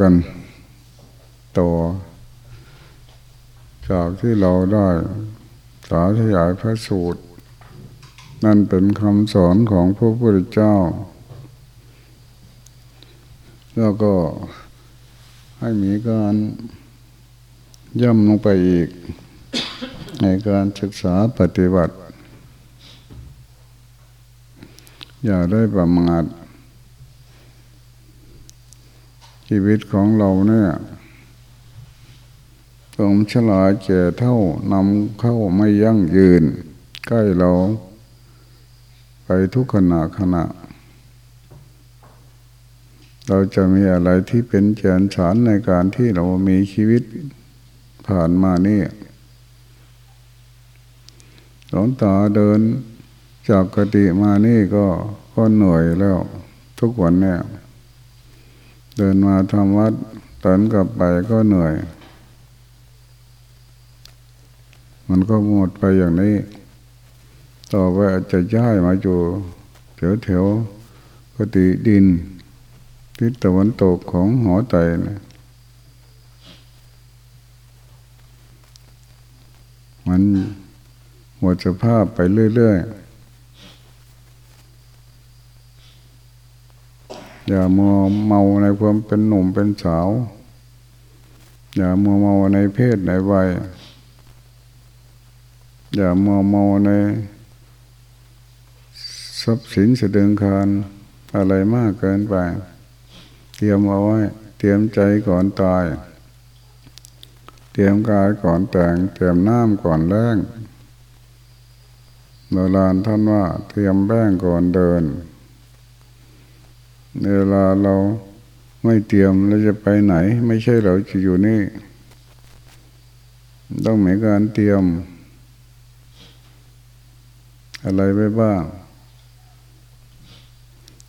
กัน ต่อ จากที่เราได้สาธยายพระสูตร นั่นเป็นคำสอนของพระพุทธเจ้า แล้วก็ให้มีการย่ำลงไปอีก ในการศึกษาปฏิบัติ อย่าได้ประมาท ชีวิตของเราเนี่ยต้องฉลาดแก่เท่านำเข้าไม่ยั่งยืน ใกล้เรา ไปทุกขณะขณะ เราจะมีอะไรที่เป็นแกนสารในการที่เรามีชีวิตผ่านมานี่หลวงตาเดินจากกติมานี่ก็ก็เหนื่อยแล้ว ทุกวันเนี่ย เดินมาทำวัดตอนกลับไปก็เหนื่อย มันก็หมดไปอย่างนี้ ต่อไปอาจจะย้ายมาอยู่แถวแถวกติดิน ทิศตะวันตกของหอไตนะมันหมดสภาพไปเรื่อย ๆ อย่ามัวเมาในความเป็นหนุ่มเป็นสาว อย่ามัวเมาในเพศในวัย อย่ามัวเมาในทรัพย์สินเสดึงคารอะไรมากเกินไป เตรียมเอาไว้ เตรียมใจก่อนตาย เตรียมกายก่อนแต่ง เตรียมน้ำก่อนแรงโบราณท่านว่าเตรียมแป้งก่อนเดิน เวลาเราไม่เตรียมเราจะไปไหน ไม่ใช่เราจะอยู่นี่ ต้องมีการเตรียม อะไรไปบ้าง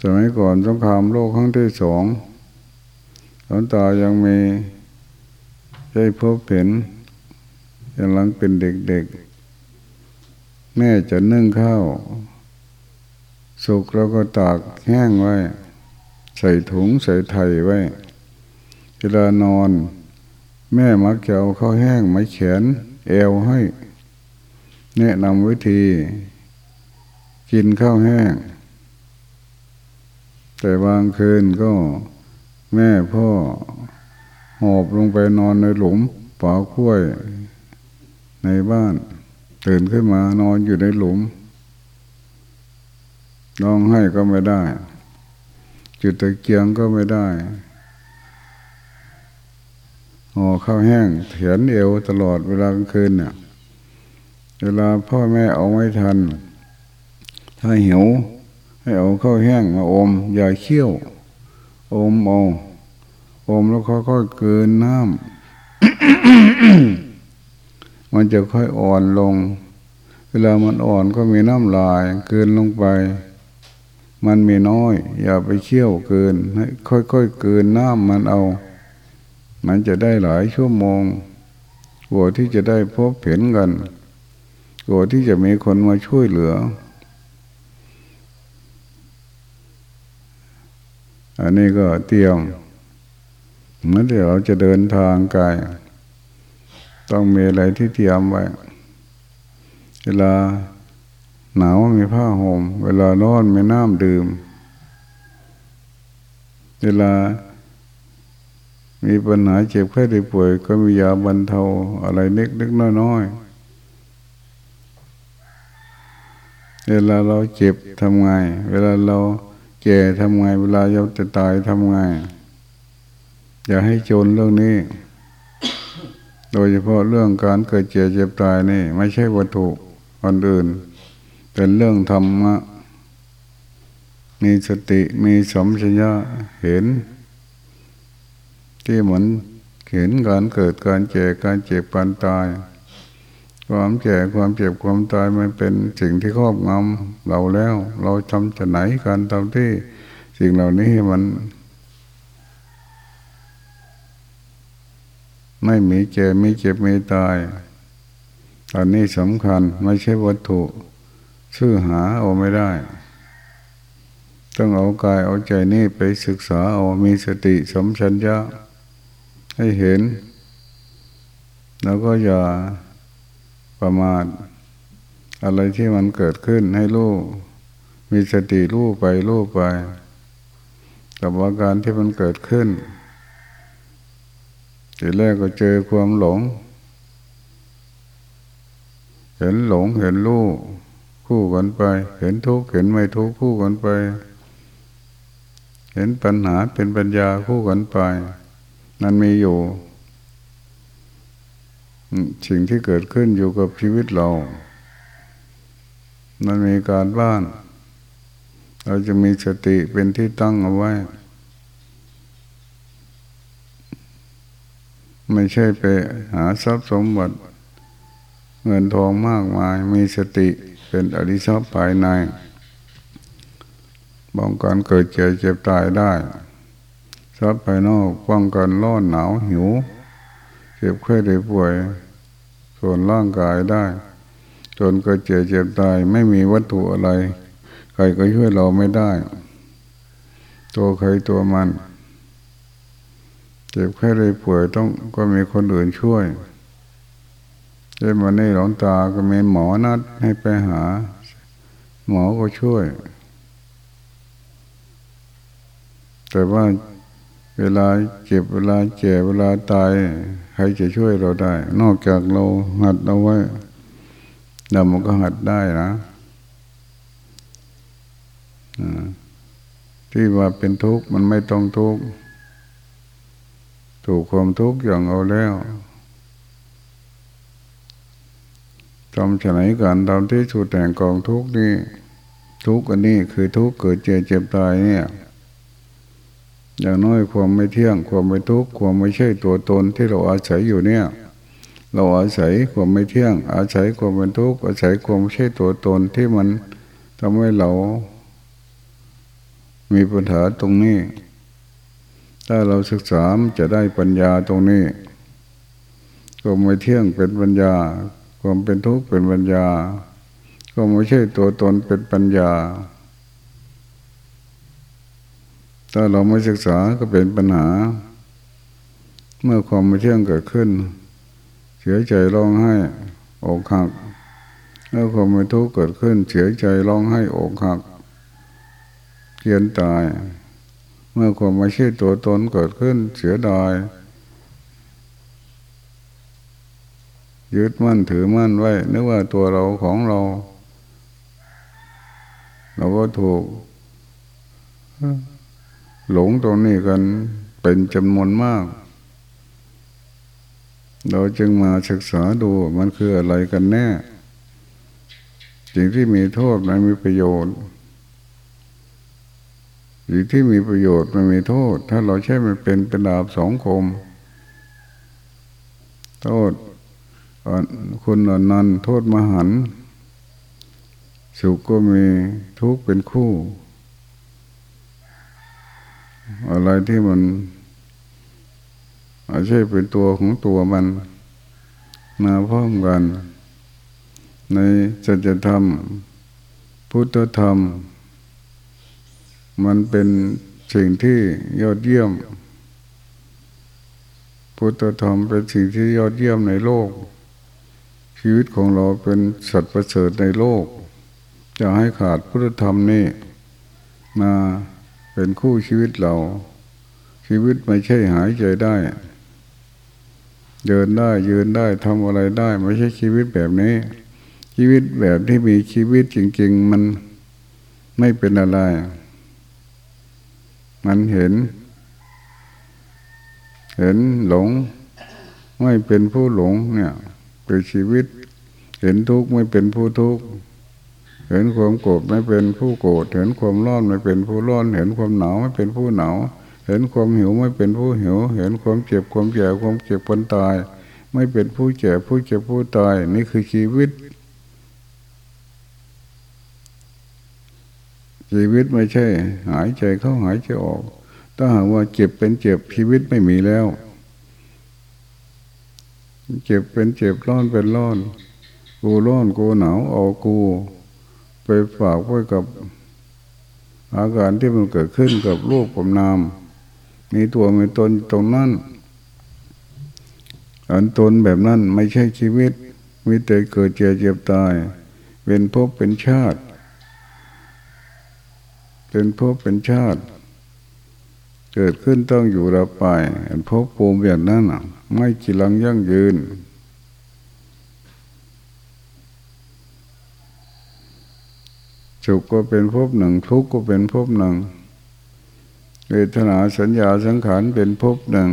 สมัยก่อนสงครามโลกครั้งที่สองหลวงตายังมีได้พบเห็นยังหลังเป็นเด็กๆ แม่จะนึ่งข้าว สุกแล้วก็ตากแห้งไว้ ใส่ถุงใส่ไถ่ไว้ เวลานอน แม่มักจะเอาข้าวแห้งไม้แขนเอวให้ แนะนำวิธี กินข้าวแห้ง แต่บางคืนก็แม่พ่อ หอบลงไปนอนในหลุมป่าคุ้วยในบ้าน ตื่นขึ้นมานอนอยู่ในหลุมร้องให้ก็ไม่ได้ จุดตะเกียงก็ไม่ได้ห่อข้าวแห้งเถียนเอวตลอดเวลากลางคืนเนี่ยเวลาพ่อแม่เอาไม่ทัน ถ้าหิวให้เอาข้าวแห้งมาอม อย่าเคี่ยว อมเอาอมแล้วค่อยๆเกินน้ำมันจะค่อยอ่อนลง เวลามันอ่อนก็มีน้ำลายเกินลงไป มันมีน้อย อย่าไปเคี่ยวเกินให้ค่อยๆเกินน้ำมันเอา มันจะได้หลายชั่วโมงกลัวที่จะได้พบเห็นกันกลัวที่จะมีคนมาช่วยเหลือ อันนี้ก็เตรียมเมื่อเดี๋ยวเราจะเดินทางไกลต้องมีอะไรที่เตรียมไว้ เวลา หนาวมีผ้าห่มเวลาร้อนมีน้ำดื่ม เวลามีปัญหาเจ็บไข้ได้ป่วย ก็มียาบรรเทาอะไรเล็กเล็กน้อยน้อยเวลาเราเจ็บทำไง เวลาเราแก่ทำไง เวลาเราจะตายทำไง อย่าให้จนเรื่องนี้ โดยเฉพาะเรื่องการเกิดเจ็บเจ็บตายนี่ ไม่ใช่วัตถุอันอื่น เป็นเรื่องธรรมะ มีสติมีสมชัญญะเห็น ที่เหมือนเห็นการเกิดการเจ็บการเจ็บการตาย ความแก่ความเจ็บความตายมันเป็นสิ่งที่ครอบงำเราแล้ว เราทำจะไหนการทำที่สิ่งเหล่านี้มันไม่มีเจ็บมีเจ็บไมีตาย ตอนนี้สำคัญไม่ใช่วัตถุ ชื่อหาเอาไม่ได้ ต้องเอากายเอาใจนี่ไปศึกษาเอามีสติสมชัญญะให้เห็น แล้วก็อย่าประมาทอะไรที่มันเกิดขึ้นให้รู้มีสติรู้ไปรู้ไป กับอาการที่มันเกิดขึ้นทีแรกก็เจอความหลง เห็นหลงเห็นรู้ คู่กันไป เห็นทุกข์เห็นไม่ทุกข์คู่กันไป เห็นปัญหาเป็นปัญญาคู่กันไป นั่นมีอยู่สิ่งที่เกิดขึ้นอยู่กับชีวิตเรา มันมีการบ้าน เราจะมีสติเป็นที่ตั้งเอาไว้ ไม่ใช่ไปหาทรัพย์สมบัติ เงินทองมากมาย มีสติ เป็นอริทรัพย์ภายในป้องกันเกิดเจ็บเจ็บตายได้ทรัพย์ภายนอกป้องกันร้อนหนาวหิว เจ็บไข้ได้ป่วย ส่วนร่างกายได้จนเกิดเจ็บเจ็บตายไม่มีวัตถุอะไร ใครก็ช่วยเราไม่ได้ ตัวใครตัวมัน เจ็บไข้ได้ป่วยต้องก็มีคนอื่นช่วย เช่นวันนี้หลวงตาก็มีหมอนัดให้ไปหา หมอก็ช่วย แต่ว่าเวลาเจ็บเวลาเจ็บเวลาตายใครจะช่วยเราได้ นอกจากเราหัดเอาไว้เรามันก็หัดได้นะที่ว่าเป็นทุกข์มันไม่ต้องทุกข์ถูกความทุกข์อย่างเอาแล้ว ทำฉะไหนกันทำที่สุดแต่งกองทุกนี่ทุกอันนี้คือทุกเกิดเจ็บเจ็บตายเนี่ย อย่างน้อยความไม่เที่ยง ความไม่ทุกข์ความไม่ใช่ตัวตนที่เราอาศัยอยู่เนี่ย เราอาศัยความไม่เที่ยง อาศัยความเป็นทุกข์อาศัยความไม่ใช่ตัวตนที่มันทำให้เรา มีปัญหาตรงนี้ ถ้าเราศึกษาจะได้ปัญญาตรงนี้ความไม่เที่ยงเป็นปัญญา ความเป็นทุกข์เป็นปัญญาความไม่ใช่ตัวตนเป็นปัญญา ถ้าเราไม่ศึกษาก็เป็นปัญหา เมื่อความไม่เที่ยงเกิดขึ้น เสียใจร้องไห้อกหักเมื่อความไม่ทุกข์เกิดขึ้น เสียใจร้องไห้อกหักเกียนตาย เมื่อความไม่ใช่ตัวตนเกิดขึ้น เสียดาย ยึดมั่นถือมั่นไว้ นึกว่าตัวเราของเรา เราก็ถูก หลงตรงนี้กันเป็นจำนวนมาก เราจึงมาศึกษาดูมันคืออะไรกันแน่สิ่งที่มีโทษมันมีประโยชน์สิ่งที่มีประโยชน์มันมีโทษ ถ้าเราใช้มันเป็นเป็นดาบสองคม โทษ คุณอนันโทษมหัน สุขก็มีทุกข์เป็นคู่ อะไรที่มันอาจจะเป็นตัวของตัวมัน มาพร้อมกัน ในสัจธรรม พุทธธรรม มันเป็นสิ่งที่ยอดเยี่ยม พุทธธรรมเป็นสิ่งที่ยอดเยี่ยมในโลก ชีวิตของเราเป็นสัตว์ประเสริฐในโลก จะให้ขาดพุทธธรรมนี่มาเป็นคู่ชีวิตเรา ชีวิตไม่ใช่หายใจได้ เดินได้ยืนได้ทำอะไรได้ ไม่ใช่ชีวิตแบบนี้ ชีวิตแบบที่มีชีวิตจริง ๆ มันไม่เป็นอะไร มันเห็น เห็นหลง ไม่เป็นผู้หลงเนี่ย เป็นชีวิต เห็นทุกข์ไม่เป็นผู้ทุกข์เห็นความโกรธไม่เป็นผู้โกรธเห็นความร้อนไม่เป็นผู้ร้อน เห็นความหนาวไม่เป็นผู้หนาว เห็นความหิวไม่เป็นผู้หิว เห็นความเจ็บความแก่ความเจ็บคนตาย ไม่เป็นผู้เจ็บผู้เจ็บผู้ตาย นี่คือชีวิต ชีวิตไม่ใช่ หายใจเข้าหายใจออก ถ้าหากว่าเจ็บเป็นเจ็บชีวิตไม่มีแล้ว เจ็บเป็นเจ็บร้อนเป็นร้อน กูร้อนกูหนาวเอากู ไปฝากไว้กับ อาการที่มันเกิดขึ้นกับรูปกับนาม มีตัวมีตนตรงนั้นอันตนแบบนั้นไม่ใช่ชีวิตมีแต่เกิดเจ็บเจ็บตาย เป็นภพเป็นชาติ เป็นภพเป็นชาติ เกิดขึ้นต้องอยู่ระไปอันภพภูมิแบบนั้นไม่กีรังยั่งยืน สุขก็เป็นภพหนึ่ง ทุกข์ก็เป็นภพหนึ่งเวทนาสัญญาสังขารเป็นภพหนึ่ง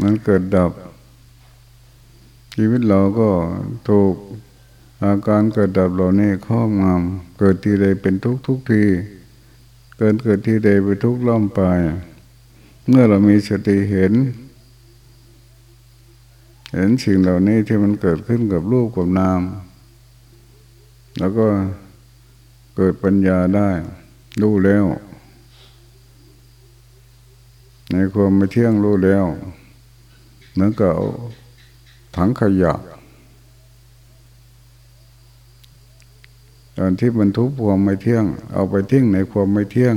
มันเกิดดับ ชีวิตเราก็ถูก อาการเกิดดับเหล่านี้ครอบงำเกิดทีใดเป็นทุกทุกที เกิดเกิดทีใดไปทุกล่อมไป เมื่อเรามีสติเห็น เห็นสิ่งเหล่านี้ที่มันเกิดขึ้นกับรูปกับนาม แล้วก็เกิดปัญญาได้รู้แล้ว ในความไม่เที่ยงรู้แล้วเหมือนกับถังขยะ ตอนที่บรรทุกความไม่เที่ยง เอาไปทิ้งในความไม่เที่ยง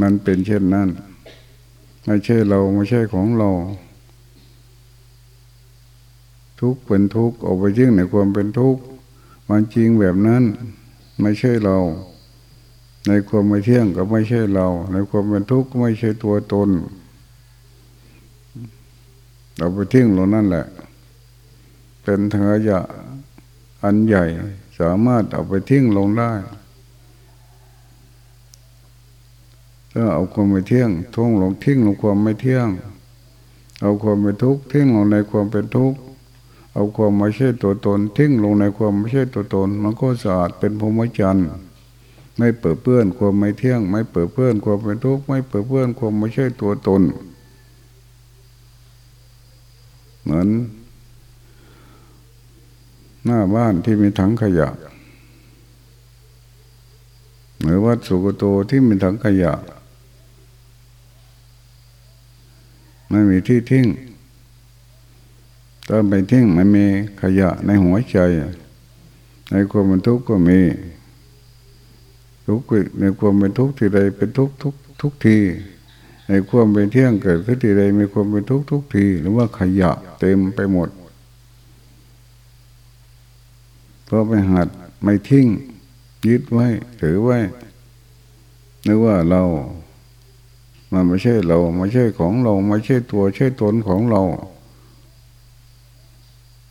มันเป็นเช่นนั้นไม่ใช่เราไม่ใช่ของเรา ทุกเป็นทุกเอาไปทิ้งในความเป็นทุกมันจริงแบบนั้น ไม่ใช่เรา ในความไม่เที่ยงก็ไม่ใช่เรา ในความเป็นทุกข์ก็ไม่ใช่ตัวตน เราไปทิ้งลงนั่นแหละ เป็นเถอยะ อันใหญ่สามารถเอาไปทิ้งลงได้ ถ้าเอาความไม่เที่ยงท่งลงทิ้งลงความไม่เที่ยง เอาความเป็นทุกข์ทิ้งลงในความเป็นทุกข์ เอาความไม่ใช่ตัวตน ทิ้งลงในความไม่ใช่ตัวตน มันก็สะอาดเป็นพรหมจรรย์ไม่เปิดเปื้อนความไม่เที่ยง ไม่เปิดเปื้อนความเป็นทุกข์ไม่เปิดเปื้อนความไม่ใช่ตัวตน เหมือน หน้าบ้านที่มีถังขยะ หรือวัดสุกโตที่มีถังขยะ ไม่มีที่ทิ้งถ้าไปทิ้งมันมีขยะในหัวใจ ในความเป็นทุกข์ก็มี ทุกข์ในความเป็นทุกข์ที่ใดเป็นทุกข์ทุกทุกทีในความเป็นเที่ยงเกิดขึ้นที่ใดมีความเป็นทุกข์ทุกที หรือว่าขยะเต็มไปหมด เพราะไปหัดไม่ทิ้งยึดไว้ ถือไว้นึกว่าเรา มันไม่ใช่เราไม่ใช่ของเราไม่ใช่ตัวใช่ตนของเรา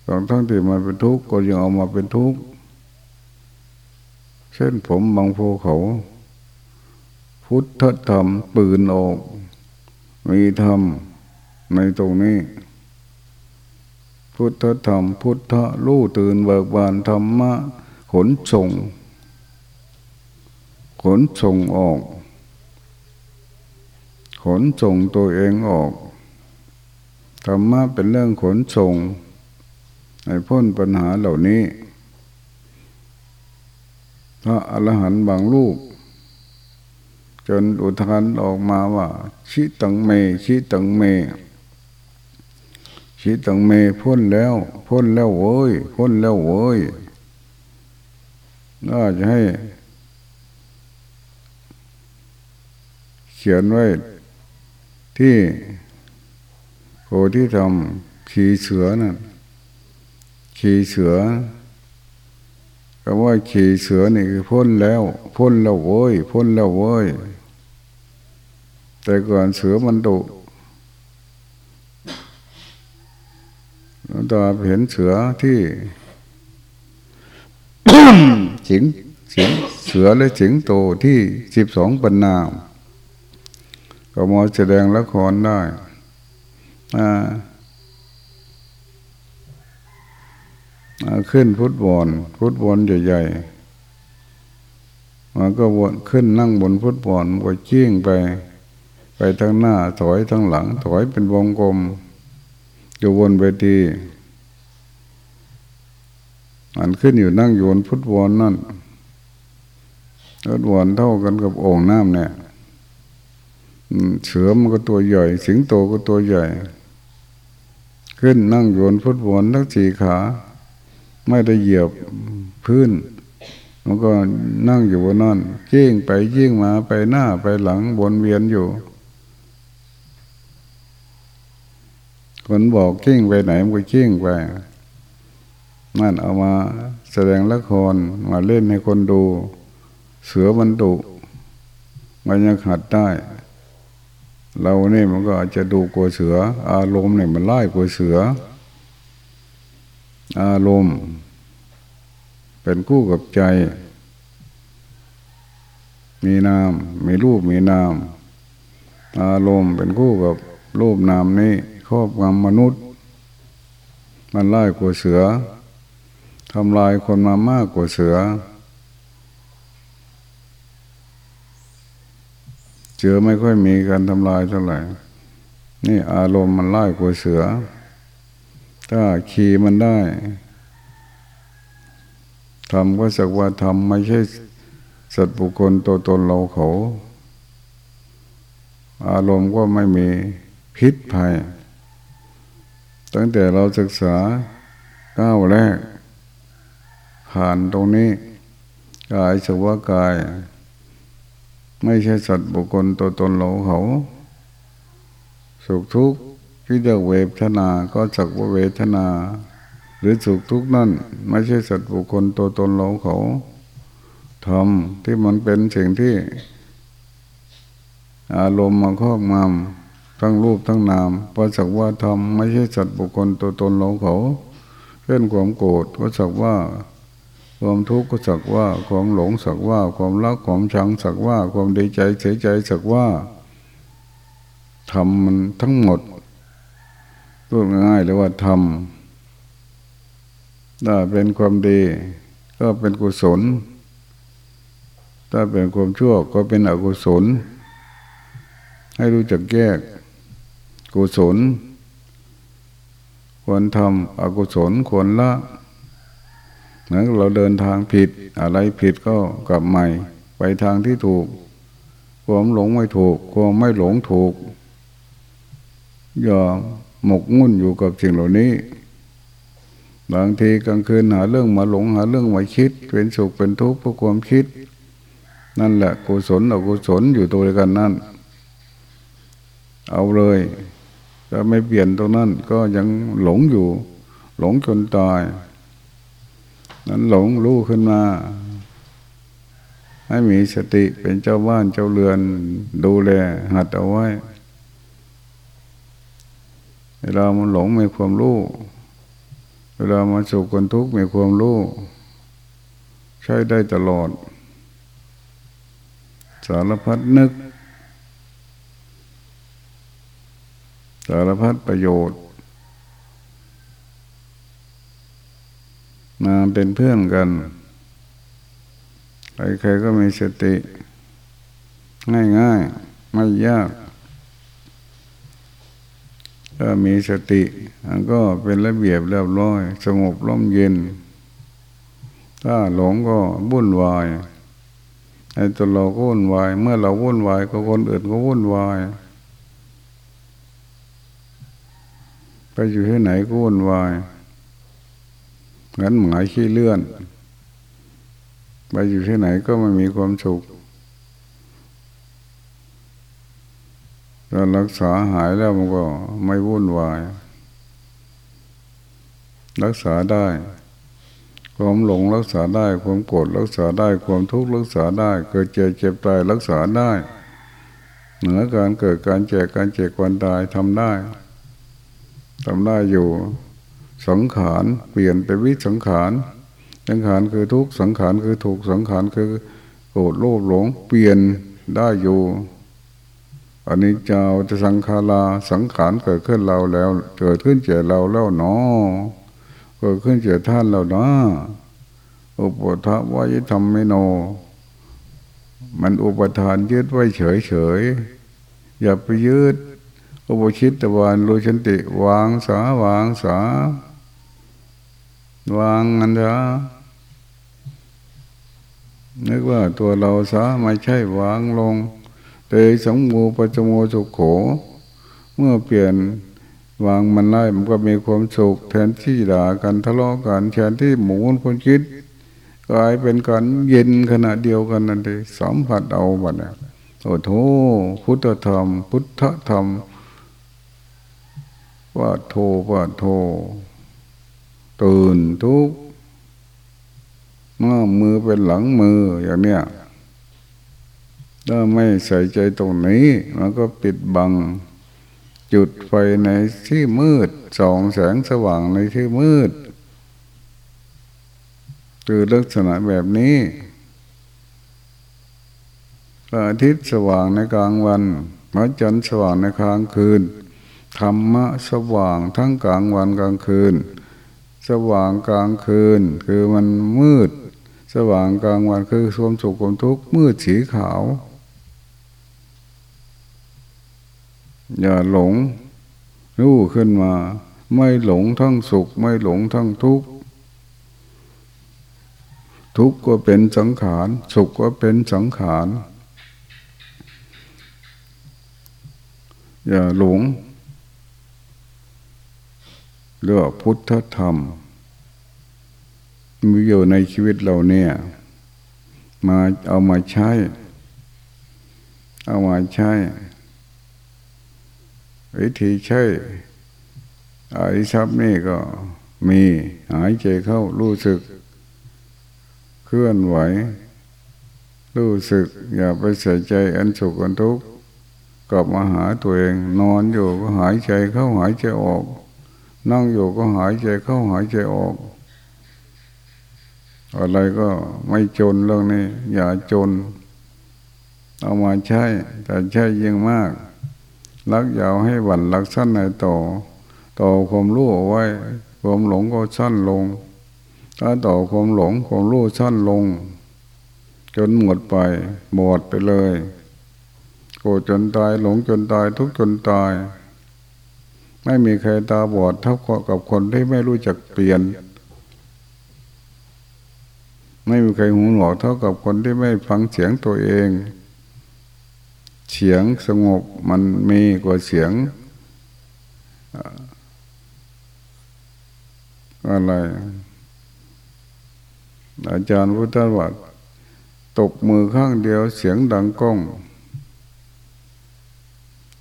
ตอนทั้งที่มันเป็นทุกข์ก็ยังเอามาเป็นทุกข์เช่นผมบางภูเขา พุทธธรรมปืนออก มีธรรมในตรงนี้ พุทธธรรม พุทธลู่ตื่นเบิกบานธรรมะ ขนส่ง ขนส่งออก ขนส่งตัวเองออก ธรรมะเป็นเรื่องขนส่งให้พ้นปัญหาเหล่านี้พระอรหันต์บางลูกจนอุทานออกมาว่า ชิตังเม ชิตังเม ชิตังเมพ้นแล้ว พ้นแล้วโว้ย พ้นแล้วโว้ยน่าจะให้ เขียนไว้ ที่โพธิธรรมขี่เสือนั่นขี่เสือคำว่าขี่เสือนี่คือพ้นแล้ว พ้นแล้วโว้ย พ้นแล้วโว้ย แต่ก่อนเสือมันดุ ตาเห็นเสือที่สิงสิงเสือและสิงโตที่สิบสองปันนาก็มาแสดงละครได้ขึ้นฟุตบอลฟุตบอลใหญ่ๆมันก็วนขึ้นนั่งบนฟุตบอลก็จิ้งไป ไปทั้งหน้าถอยทั้งหลัง ถอยเป็นวงกลม อยู่วนไปดีมันขึ้นอยู่นั่งโยนฟุตบอลนั่นฟุตบอลเท่ากันกับโอ่งน้ำเนี่ยเสือมันก็ตัวใหญ่ สิงโตก็ตัวใหญ่ ขึ้นนั่งโยนฟุตบอลทั้งสี่ขา ไม่ได้เหยียบพื้นมันก็นั่งอยู่บนนั่นยิ่งไปยิ่งมาไปหน้าไปหลังวนเวียนอยู่ คนบอกยิ่งไปไหนมันก็ยิ่งไปนั่นเอามาแสดงละครมาเล่นให้คนดู เสือมันดุมันยังหัดได้ เราเนี่ยมันก็อาจจะดูกลัวเสือ อารมณ์เนี่ยมันไล่กลัวเสือ อารมณ์ เป็นคู่กับใจ มีนาม มีรูปมีนาม อารมณ์เป็นคู่กับรูปนามนี้ ครอบงำมนุษย์ มันไล่กลัวเสือทำลายคนมามากกว่าเสือ เสือไม่ค่อยมีการทำลายเท่าไหร่ นี่อารมณ์มันไล่กว่าเสือ ถ้าขี่มันได้ทำก็สักว่าทำไม่ใช่สัตว์บุคคลตัวตนเราเขา อารมณ์ก็ไม่มีพิษภัย ตั้งแต่เราศึกษาก้าวแรก ผ่านตรงนี้ กายสวากาย ไม่ใช่สัตว์บุคคลตัวตนเราเขา สุขทุกข์ที่เรียกเวทนาก็สักว่าเวทนา หรือสุขทุกข์นั่น ไม่ใช่สัตว์บุคคลตัวตนเราเขาทำที่มันเป็นสิ่งที่ อารมณ์มาครอบงำ ทั้งรูปทั้งนามพอสักว่าทำไม่ใช่สัตว์บุคคลตัวตนเราเขาเพื่อนความโกรธก็สักว่า ความทุกข์ก็สักว่าความหลงสักว่า ความรักความชังสักว่า ความดีใจเสียใจสักว่าทำมันทั้งหมดพูดง่ายเลยว่าทำถ้าเป็นความดี ก็เป็นกุศล ถ้าเป็นความชั่วก็เป็นอกุศล ให้รู้จักแยก กุศล ควรทำอกุศลควรละเหมือนเราเดินทางผิดอะไรผิดก็กลับใหม่ ไปทางที่ถูก ความหลงไม่ถูก ความไม่หลงถูก อย่าหมกมุ่นอยู่กับสิ่งเหล่านี้บางทีกลางคืนหาเรื่องมาหลงหาเรื่องมาคิด เป็นสุขเป็นทุกข์เพราะความคิด นั่นแหละกุศลอกุศลอยู่ตัวกันนั่น เอาเลย ถ้าไม่เปลี่ยนตรงนั้นก็ยังหลงอยู่ หลงจนตาย นั้นหลงรู้ขึ้นมา ให้มีสติเป็นเจ้าบ้านเจ้าเรือนดูแลหัดเอาไว้เวลามันหลงมีความรู้เวลามันสุขคนทุกข์มีความรู้ใช้ได้ตลอด สารพัดนึก สารพัดประโยชน์ มาเป็นเพื่อนกัน ใครๆก็มีสติ ง่ายๆ ไม่ยาก ถ้ามีสติมันก็เป็นระเบียบเรียบร้อย สงบร่มเย็น ถ้าหลงก็วุ่นวายไอ้ตัวเราก็วุ่นวาย เมื่อเราวุ่นวายก็คนอื่นก็วุ่นวาย ไปอยู่ที่ไหนก็วุ่นวายงั้นหมายขี้เลื่อน ไปอยู่ที่ไหนก็ไม่มีความสุขถ้ารักษาหายแล้วมันก็ไม่วุ่นวาย รักษาได้ ความหลงรักษาได้ ความโกรธรักษาได้ ความทุกข์รักษาได้ เกิดเจ็บเจ็บตายรักษาได้ เหนือการเกิดการเจ็บการเจ็บการตายทำได้ ทำได้อยู่ สังขารเปลี่ยนเป็นวิสังขาร สังขารคือทุกสังขารคือถูกสังขารคือโกรธโลภหลงเปลี่ยนได้อยู่อันนี้เจ้าจะสังขาราสังขารเกิดขึ้นเราแล้ว เกิดขึ้นเจเราแล้วเนาะเกิดขึ้นเจท่านแล้วนาะอุปทวายธรรมไม่โน มันอุปทานยึดไว้เฉยเฉยอย่าไปยึด อุปชิดตตวานรู้ชันติ วางสาวางสาวางอันเถอะนึกว่าตัวเราสาไม่ใช่วางลงเตยสงมูปัจโมสุขโข เมื่อเปลี่ยนวางมันได้มันก็มีความสุขแทนที่ด่ากันทะเลาะกันแทนที่หมุนคนคิดกลายเป็นการเย็นขณะเดียวกันนั่นเองสัมผัสเอาบัดเนี่ยโอ้โหพุทธธรรม พุทธธรรม ว่าโทว่าโท ตื่นทุกเมื่อมือเป็นหลังมืออย่างเนี้ยถ้าไม่ใส่ใจตรงนี้ มันก็ปิดบัง จุดไฟในที่มืดส่องแสงสว่างในที่มืดคือลักษณะแบบนี้พระอาทิตย์สว่างในกลางวันพระจันทร์สว่างในกลางคืน ธรรมะสว่างทั้งกลางวันกลางคืน สว่างกลางคืน คือมันมืด สว่างกลางวันคือความสุขความทุกข์มืดสีขาว อย่าหลงรู้ขึ้นมา ไม่หลงทั้งสุข ไม่หลงทั้งทุกข์ทุกข์ก็เป็นสังขาร สุขก็เป็นสังขาร อย่าหลง เรื่องพุทธธรรม มีอยู่ในชีวิตเราเนี่ย มาเอามาใช้ เอามาใช้ วิธีใช้อริชับนี่ก็มีหายใจเข้ารู้สึก เคลื่อนไหว รู้สึก อย่าไปใส่ใจอันสุขอันทุกข์กลับมาหาตัวเอง นอนอยู่ก็หายใจเข้าหายใจออก นั่งอยู่ก็หายใจเข้าหายใจออก อะไรก็ไม่จนเรื่องนี้ อย่าจน เอามาใช้ แต่ใช้ยิ่งมาก รักยาวให้หวันรักสั้นในต่อ ต่อความรู้เอาไว้ ความหลงก็สั้นลง ถ้าต่อความหลงความรู้สั้นลง จนหมดไป หมดไปเลยโกรธจนตายหลงจนตายทุกจนตาย ไม่มีใครตาบอดเท่ากับคนที่ไม่รู้จักเปลี่ยน ไม่มีใครหูหนวกเท่ากับคนที่ไม่ฟังเสียงตัวเอง เสียงสงบมันมีกว่าเสียงอะไร อาจารย์พุทธวัตรตกมือข้างเดียวเสียงดังก้อง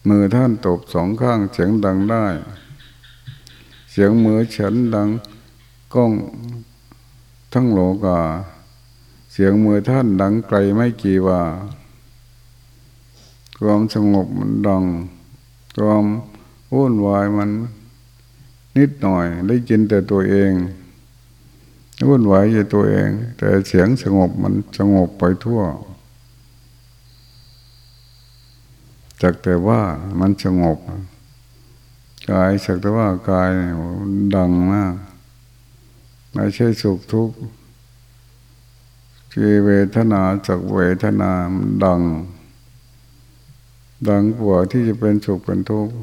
มือท่านตบสองข้างเสียงดังได้ เสียงมือฉันดังก้องทั้งโลกา เสียงมือท่านดังไกลไม่กี่ว่า ความสงบมันดัง ความวุ่นวายมันนิดหน่อยได้ยินแต่ตัวเองวุ่นวายอยู่ตัวเอง แต่เสียงสงบมันสงบไปทั่ว จากแต่ว่ามันสงบกายสักแต่ว่ากายดังมากไม่ใช่สุขทุกข์ที่เวทนาจากเวทนาดัง ดังกว่าที่จะเป็นสุขเป็นทุกข์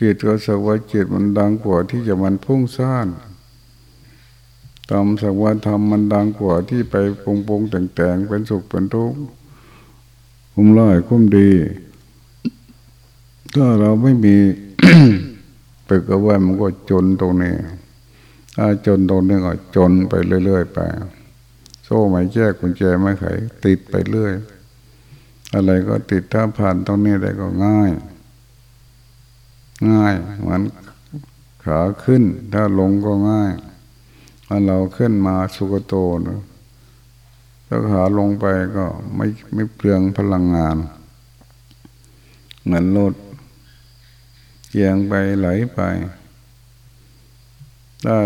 จิตก็สักว่าจิตมันดังกว่าที่จะมันพุ่งซ่านทำสักว่าทำมันดังกว่าที่ไปปงปงแต่งแต่งเป็นสุขเป็นทุกข์ คุ้มร้อยคุ้มดี ถ้าเราไม่มีปึกเอาไว้มันก็จนตรงนี้ถ้าจนตรงนี้ก็จนไปเรื่อยๆไปโซ่ไม่แจกกุญแจไม่ไข ติดไปเรื่อย อะไรก็ติดถ้าผ่านตรงนี้ได้ก็ง่าย ง่ายเหมือนขาขึ้น ถ้าลงก็ง่ายถ้าเราขึ้นมาสุกโตนะ ถ้าขาลงไปก็ไม่ไม่เปลืองพลังงาน เหมือนรถเอียงไปไหลไป ถ้า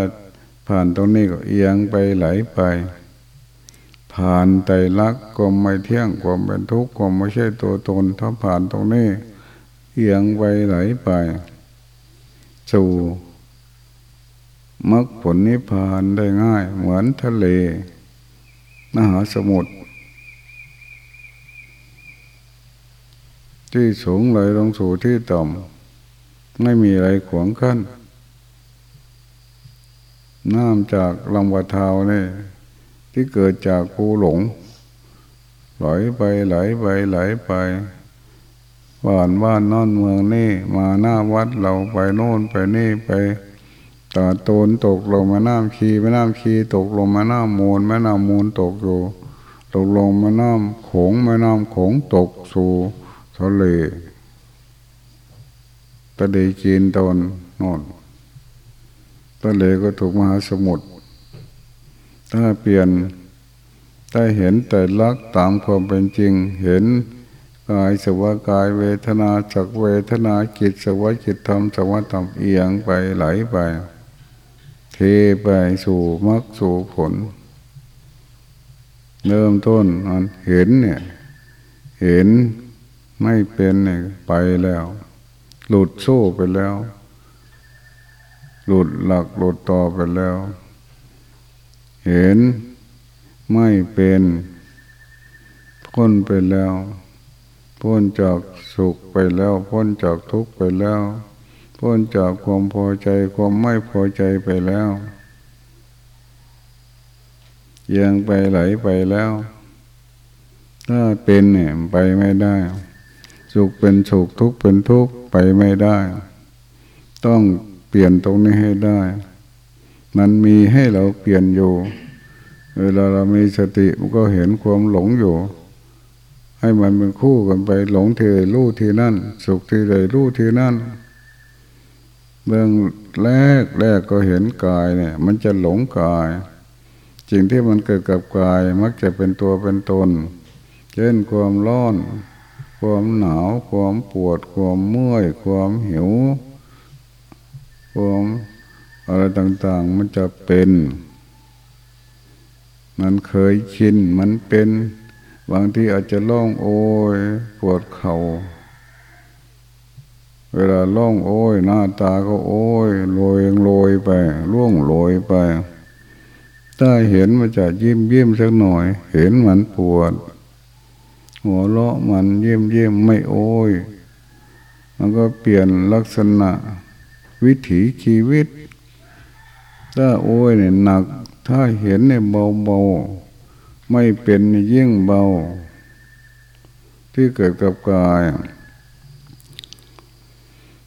ผ่านตรงนี้ก็เอียงไปไหลไป ผ่านไตรักก็ไม่เที่ยงความเป็นทุกข์ความไม่ใช่ตัวตน ถ้าผ่านตรงนี้ เอียงไปไหลไป สู่มรรคผลนิพพานได้ง่าย เหมือนทะเล มหาสมุทรที่สูงเลยลงสู่ที่ต่ำไม่มีอะไรขวางขั้นน้ำจากลำวะเทาเนี่ยที่เกิดจากภูหลงไหลไปไหลไปไหลไปบ้านบ้านนอนเมืองนี่มาหน้าวัดเราไปโน่นไปนี่ไป ตาโตนตกลงมาน้ำชีแม่น้ำชีตกลงมาน้ำมูลแม่น้ำมูลตกอยู่ตกลงมาน้ำโขงแม่น้ำโขงตกสู่ทะเลทะเลจีนตอนนอนทะเลก็ถูกมหาสมุทรถ้าเปลี่ยนถ้าเห็นแต่ลักตามความเป็นจริง เห็นกายสวากายเวทนาจักเวทนาจิตสวาจิตธรรมสวาธรรมเอียงไปไหลไป ไปสู่มรรคสู่ผล เริ่มต้นมันเห็นเนี่ย เห็นไม่เป็นเนี่ยไปแล้ว หลุดโซ่ไปแล้ว หลุดหลักหลุดต่อไปแล้ว เห็นไม่เป็นพ้นไปแล้ว พ้นจากสุขไปแล้ว พ้นจากทุกข์ไปแล้ว พ้นจากความพอใจความไม่พอใจไปแล้วยังไปไหลไปแล้ว ถ้าเป็นเนี่ยไปไม่ได้ สุขเป็นสุขทุกข์เป็นทุกข์ไปไม่ได้ ต้องเปลี่ยนตรงนี้ให้ได้ มันมีให้เราเปลี่ยนอยู่เวลาเรามีสติมันก็เห็นความหลงอยู่ ให้มันเป็นคู่กันไปหลงทีรู้ทีนั่น สุขทีใดรู้ทีนั่น เบื้องแรกแรกก็เห็นกายเนี่ย มันจะหลงกายสิ่งที่มันเกิดกับกายมักจะเป็นตัวเป็นตน เช่นความร้อน ความหนาว ความปวด ความเมื่อย ความหิว ความอะไรต่างๆ มันจะเป็น มันเคยชิน มันเป็น บางทีอาจจะร้องโอยปวดเขา่า เวลาร้องโอยหน้าตาก็โอยโรยโรยไปร่วงโรยไป ถ้าเห็นมันจะยิ้มยิ้มสักหน่อย เห็นมันปวด หัวเราะมันยิ้มยิ้มไม่โอยมันก็เปลี่ยนลักษณะ วิถีชีวิต ถ้าโอยเนี่ยหนัก ถ้าเห็นในเบาเบาไม่เป็นยิ่งเบา ที่เกิดกับกาย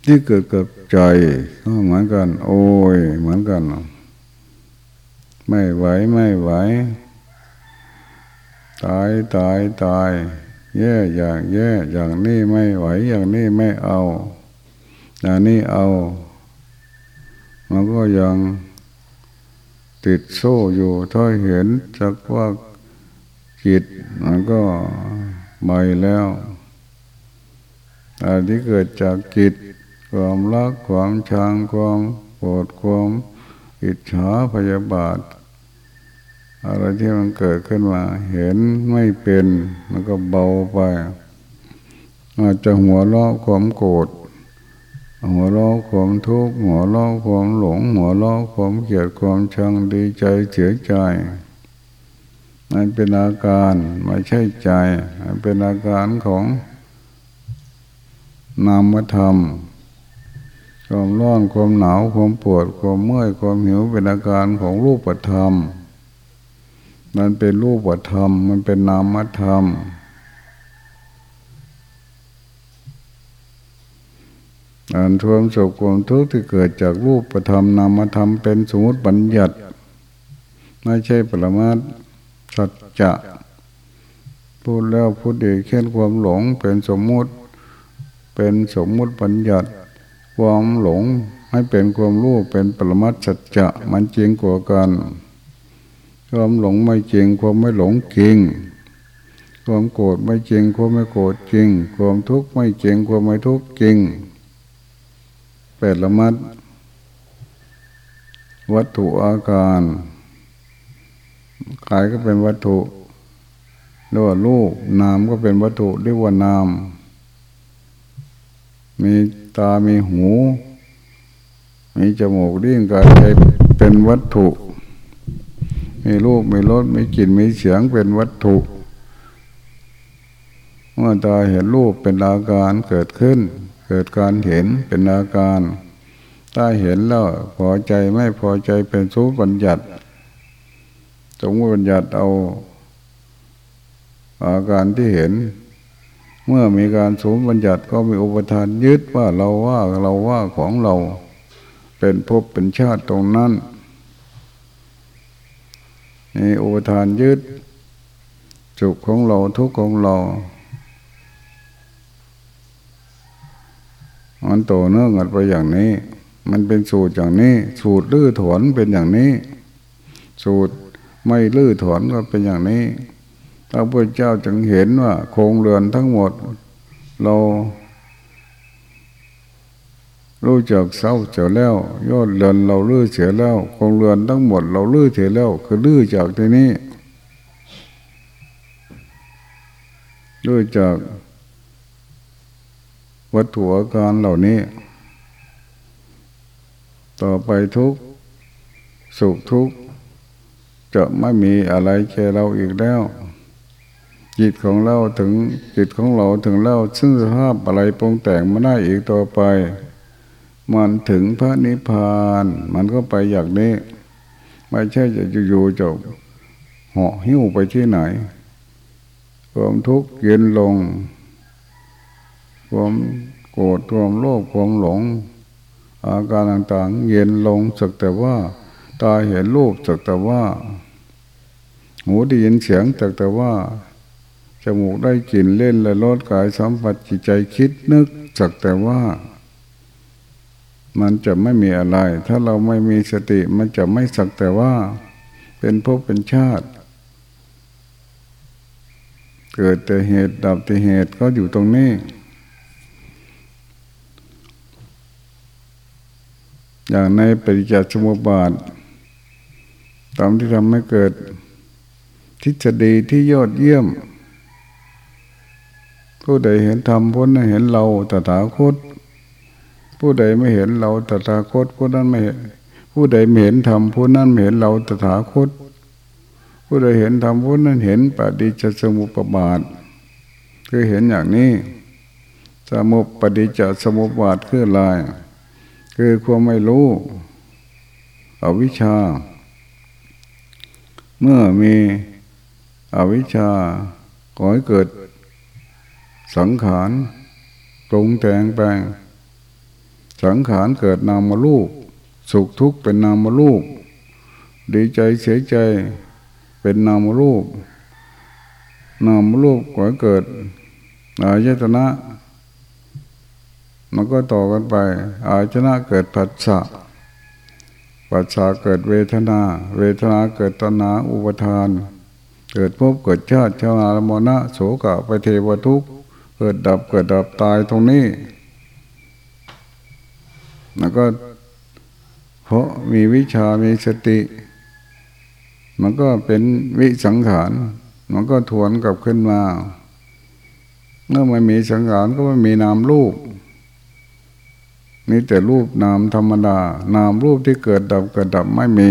ที่เกิดกับใจก็เหมือนกัน โอ้ย เหมือนกัน ไม่ไหวไม่ไหว ตายตายตาย แย่อย่างแย่อย่างนี้ไม่ไหวอย่างนี้ไม่เอา อย่างนี้เอา มันก็ยังติดโซ่อยู่ถ้าเห็นจักว่าจิตมันก็ใบแล้วอันที่เกิดจากจิต ความรักความชังความโกรธความอิจฉาพยาบาท อะไรที่มันเกิดขึ้นมา เห็นไม่เป็นมันก็เบาไป อาจจะหัวเราะความโกรธหัวเราะความทุกข์หัวเราะความหลง หัวเราะความเกลียดความชังดีใจเสียใจมันเป็นอาการไม่ใช่ใจมันเป็นอาการของนามธรรม ความร้อนความหนาวความปวดความเมื่อยความหิวเป็นอาการของรูปธรรมมันเป็นรูปธรรม มันเป็นนามธรรม อันทวมสุขความทุกข์ที่เกิดจากรูปธรรมนามธรรมเป็นสมมติบัญญัติ ไม่ใช่ปรมาสัจจะพูดแล้วพูดอีกเช่นความหลงเป็นสมมุติ เป็นสมมุติบัญญัติ ความหลงให้เป็นความรู้เป็นปรมัตสัจจะมันจริงกว่ากัน ความหลงไม่จริงความไม่หลงจริง ความโกรธไม่จริงความไม่โกรธจริง ความทุกข์ไม่จริงความไม่ทุกข์จริงแปดละมัดวัตถุอาการกายก็เป็นวัตถุเรียกว่ารูปนามก็เป็นวัตถุเรียกว่านาม มี ตามีหู มีจมูกลิ้นกายใจเป็นวัตถุ มีรูปมีรสมีกลิ่นมีเสียงเป็นวัตถุ เมื่อตาเห็นรูปเป็นอาการเกิดขึ้น เกิดการเห็นเป็นอาการถ้าเห็นแล้วพอใจไม่พอใจเป็นสูบัญญัติสมมติบัญญัติเอาอาการที่เห็น เมื่อมีการสมบัญญัติก็มีอุปทานยึดว่าเราว่าเราว่าของเราเป็นภพเป็นชาติตรงนั้นนี่อุปทานยึดสุขของเราทุกข์ของเรามันโตเนื่องกันไปอย่างนี้ มันเป็นสูตรอย่างนี้ สูตรลื้อถอนเป็นอย่างนี้ สูตรไม่ลื้อถอนก็เป็นอย่างนี้ พระพุทธเจ้าจึงเห็นว่า โครงเรือนทั้งหมด เรา รู้จักเศร้าเสียแล้ว ยอดเรือนเราลื้อเสียแล้ว โครงเรือนทั้งหมด เราลื้อเสียแล้ว คือลื้อจากที่นี้ลื้อจากวัตถุอาการเหล่านี้ ต่อไปทุกสุขทุกจะไม่มีอะไรแค่เราอีกแล้ว จิตของเราถึงจิตของเราถึงแล้วซึ่งสภาพอะไรปรงแต่งไม่ได้อีกต่อไป มันถึงพระนิพพาน มันก็ไปอย่างนี้ ไม่ใช่จะอยู่ๆจะเหาะหิ้วไปที่ไหน ความทุกข์เย็นลง ความโกรธความโลภความหลง อาการต่างๆ เย็นลงสักแต่ว่าตาเห็นรูปสักแต่ว่า หูได้ยินเสียงสักแต่ว่า จมูกได้กลิ่นเล่นและรสกายสัมผัสจิตใจคิดนึกสักแต่ว่า มันจะไม่มีอะไร ถ้าเราไม่มีสติมันจะไม่สักแต่ว่า เป็นภพเป็นชาติ เกิดแต่เหตุดับแต่เหตุก็อยู่ตรงนี้ อย่างในปริจจสมุปบาทตามที่ทำให้เกิดทฤษฎีที่ยอดเยี่ยม ผู้ใดเห็นธรรมพ้นเห็นเราตถาคต ผู้ใดไม่เห็นเราตถาคตผู้นั้นไม่เห็นผู้ใดไม่เห็นธรรมผู้นั้นไม่เห็นเราตถาคต ผู้ใดเห็นธรรมผู้นั้นเห็นปฏิจจสมุปบาท คือเห็นอย่างนี้ สมุปปฏิจจสมุปบาทคืออะไรคือความไม่รู้อวิชชา เมื่อมีอวิชชาก่อให้เกิด สังขารปรุงแต่งแปลงสังขารเกิดนามรูป สุขทุกข์เป็นนามรูป ดีใจเสียใจเป็นนามรูป นามรูปก่อเกิดอายตนะ มันก็ต่อกันไป อายตนะเกิดผัสสะปัสสะเกิดเวทนา เวทนาเกิดตนาอุปทาน เกิดภพเกิดชาติชาวนาโมนะโสกะไปเทวทุกข์ เกิดดับเกิดดับตายตรงนี้ แล้วก็ เพราะมีวิชามีสติ มันก็เป็นวิสังขาร มันก็ทวนกลับขึ้นมา เมื่อไม่มีสังขารก็ไม่มีนามรูปนี่แต่รูปนามธรรมดา นามรูปที่เกิดดับเกิดดับไม่มี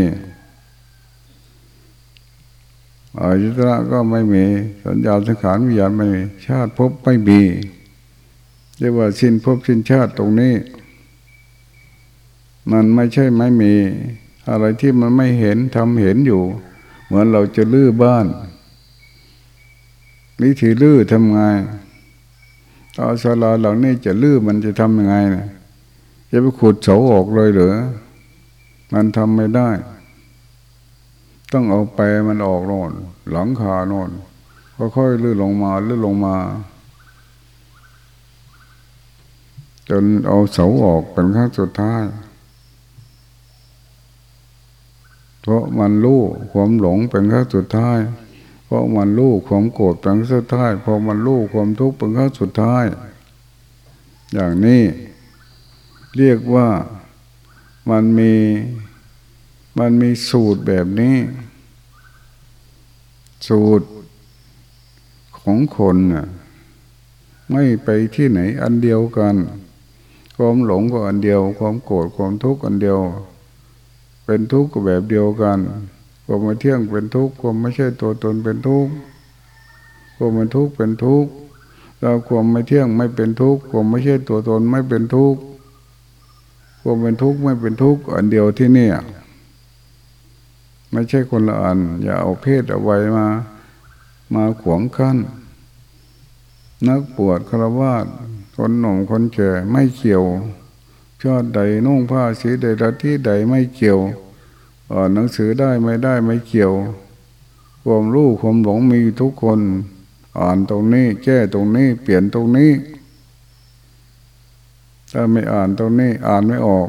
อายุตระก็ไม่มี สัญญาสังขารวิญญาณไม่มีชาติภพไม่มีเรียกว่าสิ้นภพสิ้นชาติตรงนี้ มันไม่ใช่ไม่มี อะไรที่มันไม่เห็นทำเห็นอยู่ เหมือนเราจะลื้อบ้านวิธีลื้อทำไงเอาศาลาหลังนี้จะลื้อมันจะทำยังไงนะจะไปขุดเสาออกเลยเหรือมันทำไม่ได้ ต้องเอาไปมันออกโน่นหลังคาโน่นค่อยๆลื้อลงมาลื้อลงมา จนเอาเสาออกเป็นขั้นสุดท้าย เพราะมันรู้ความหลงเป็นขั้นสุดท้าย เพราะมันรู้ความโกรธเป็นขั้นสุดท้ายเพราะมันรู้ความทุกข์เป็นขั้นสุดท้าย อย่างนี้เรียกว่ามันมี มันมีสูตรแบบนี้ สูตรของคนน่ะ ไม่ไปที่ไหนอันเดียวกัน ความหลงก็อันเดียว ความโกรธความทุกข์อันเดียว เป็นทุกข์ก็แบบเดียวกันความไม่เที่ยงเป็นทุกข์ความไม่ใช่ตัวตนเป็นทุกข์ความเป็นทุกข์เป็นทุกข์แล้วความไม่เที่ยงไม่เป็นทุกข์ความไม่ใช่ตัวตนไม่เป็นทุกข์ความเป็นทุกข์ไม่เป็นทุกข์อันเดียวที่นี่ ไม่ใช่คนละอัน อย่าเอาเพศเอาไว้มา มาขวงขั้น นักปวดคารวาสคนหนุ่มคนแก่ไม่เกี่ยวชาติใดนุ่งผ้าสีใดรัที่ใดไม่เกี่ยวอ่านหนังสือได้ไม่ได้ไม่เกี่ยว ความรู้ความหลงมีทุกคน อ่านตรงนี้แก้ตรงนี้ เปลี่ยนตรงนี้ ถ้าไม่อ่านตรงนี้ อ่านไม่ออก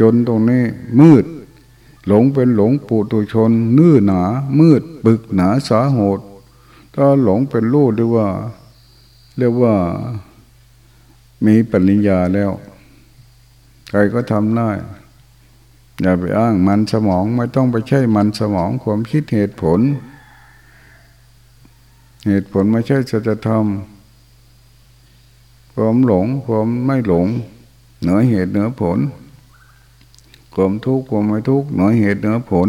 จนตรงนี้มืด หลงเป็นหลงปุตุชนนื้อหนา มืดปึกหนาสาโหด ถ้าหลงเป็นรู้หรือว่า เรียกว่า มีปริญญาแล้ว ใครก็ทำได้อย่าไปอ้างมันสมองไม่ต้องไปใช่มันสมองความคิดเหตุผล เหตุผลไม่ใช่จะจะทำความหลงความไม่หลง เหนือเหตุเหนือผล ความทุกข์ความไม่ทุกข์เหนือเหตุเหนือผล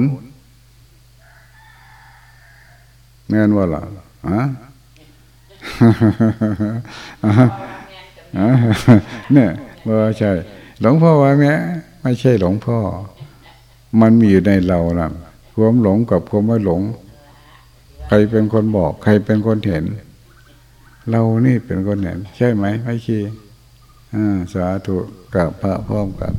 แม่นว่าล่ะฮะเนี่ยว่าใช่ หลวงพ่อว่าแม่ไม่ใช่หลวงพ่อ มันมีอยู่ในเรานะความหลงกับความไม่หลง ใครเป็นคนบอก ใครเป็นคนเห็น เรานี่เป็นคนเห็น ใช่ไหมไม่คีอ่าสาธุกับพระพร้อมกัน